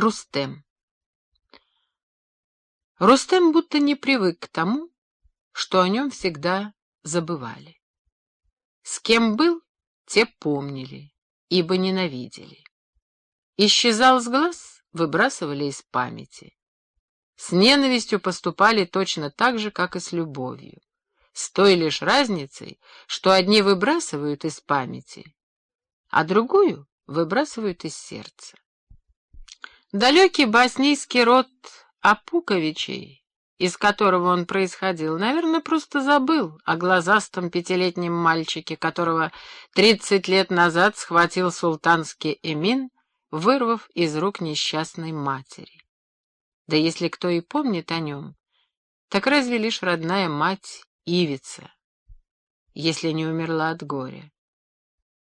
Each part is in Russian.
Рустем. Рустем будто не привык к тому, что о нем всегда забывали. С кем был, те помнили, ибо ненавидели. Исчезал с глаз, выбрасывали из памяти. С ненавистью поступали точно так же, как и с любовью, с той лишь разницей, что одни выбрасывают из памяти, а другую выбрасывают из сердца. Далекий боснийский род Апуковичей, из которого он происходил, наверное, просто забыл о глазастом пятилетнем мальчике, которого тридцать лет назад схватил султанский эмин, вырвав из рук несчастной матери. Да если кто и помнит о нем, так разве лишь родная мать Ивица, если не умерла от горя.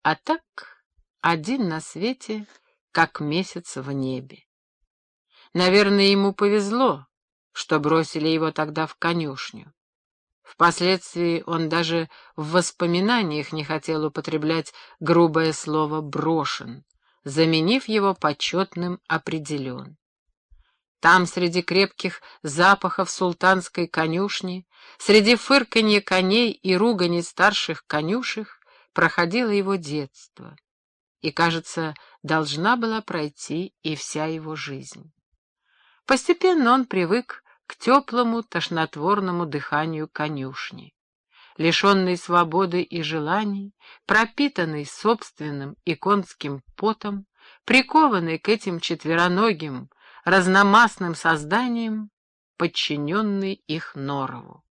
А так один на свете, как месяц в небе. Наверное, ему повезло, что бросили его тогда в конюшню. Впоследствии он даже в воспоминаниях не хотел употреблять грубое слово «брошен», заменив его почетным «определен». Там, среди крепких запахов султанской конюшни, среди фырканья коней и ругани старших конюшек, проходило его детство. И, кажется, должна была пройти и вся его жизнь. Постепенно он привык к теплому тошнотворному дыханию конюшни. Лишенный свободы и желаний, пропитанный собственным и конским потом, прикованный к этим четвероногим, разномастным созданиям, подчиненный их норову.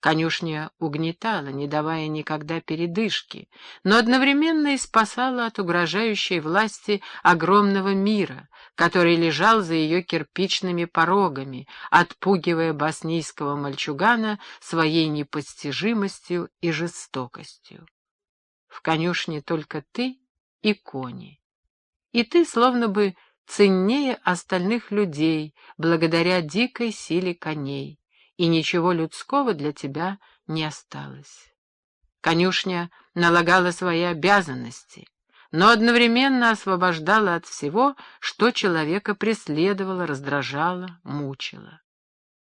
Конюшня угнетала, не давая никогда передышки, но одновременно и спасала от угрожающей власти огромного мира, который лежал за ее кирпичными порогами, отпугивая боснийского мальчугана своей непостижимостью и жестокостью. В конюшне только ты и кони. И ты словно бы ценнее остальных людей благодаря дикой силе коней и ничего людского для тебя не осталось. Конюшня налагала свои обязанности, но одновременно освобождала от всего, что человека преследовало, раздражало, мучило.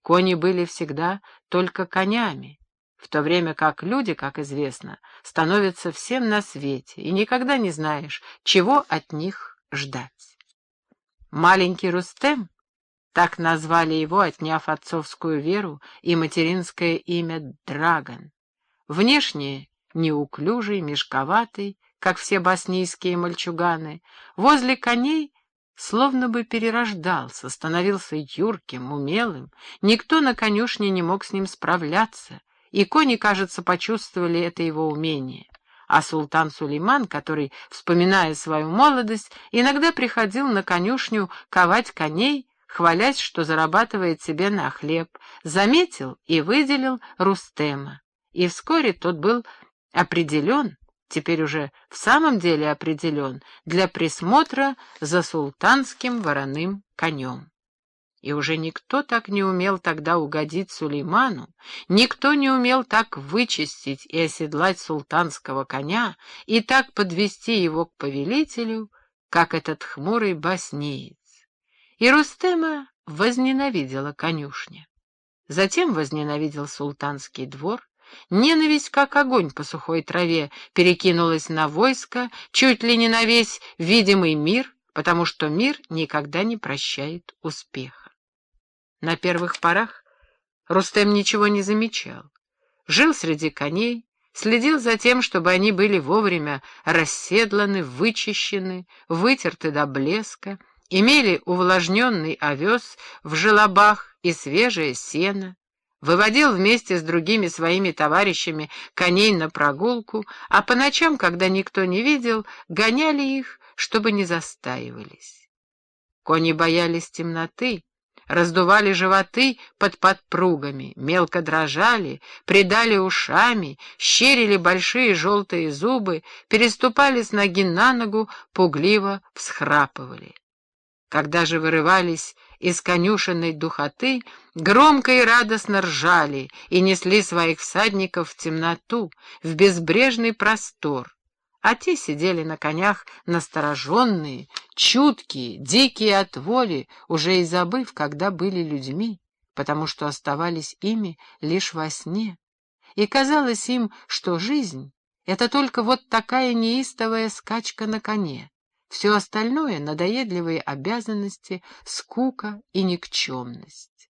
Кони были всегда только конями, в то время как люди, как известно, становятся всем на свете, и никогда не знаешь, чего от них ждать. Маленький Рустем так назвали его, отняв отцовскую веру и материнское имя Драгон. Внешне неуклюжий, мешковатый, как все боснийские мальчуганы, возле коней словно бы перерождался, становился юрким, умелым. Никто на конюшне не мог с ним справляться, и кони, кажется, почувствовали это его умение. А султан Сулейман, который, вспоминая свою молодость, иногда приходил на конюшню ковать коней, хвалясь, что зарабатывает себе на хлеб, заметил и выделил Рустема. И вскоре тот был определен, теперь уже в самом деле определен, для присмотра за султанским вороным конем. И уже никто так не умел тогда угодить Сулейману, никто не умел так вычистить и оседлать султанского коня и так подвести его к повелителю, как этот хмурый боснеец. И Рустема возненавидела конюшня. Затем возненавидел султанский двор, Ненависть, как огонь по сухой траве, перекинулась на войско, чуть ли не на весь видимый мир, потому что мир никогда не прощает успеха. На первых порах Рустем ничего не замечал. Жил среди коней, следил за тем, чтобы они были вовремя расседланы, вычищены, вытерты до блеска, имели увлажненный овес в желобах и свежее сено, выводил вместе с другими своими товарищами коней на прогулку, а по ночам, когда никто не видел, гоняли их, чтобы не застаивались. Кони боялись темноты, раздували животы под подпругами, мелко дрожали, придали ушами, щерили большие желтые зубы, переступали с ноги на ногу, пугливо всхрапывали. Когда же вырывались из конюшенной духоты, громко и радостно ржали и несли своих всадников в темноту, в безбрежный простор, а те сидели на конях настороженные, чуткие, дикие от воли, уже и забыв, когда были людьми, потому что оставались ими лишь во сне. И казалось им, что жизнь — это только вот такая неистовая скачка на коне. Все остальное — надоедливые обязанности, скука и никчемность.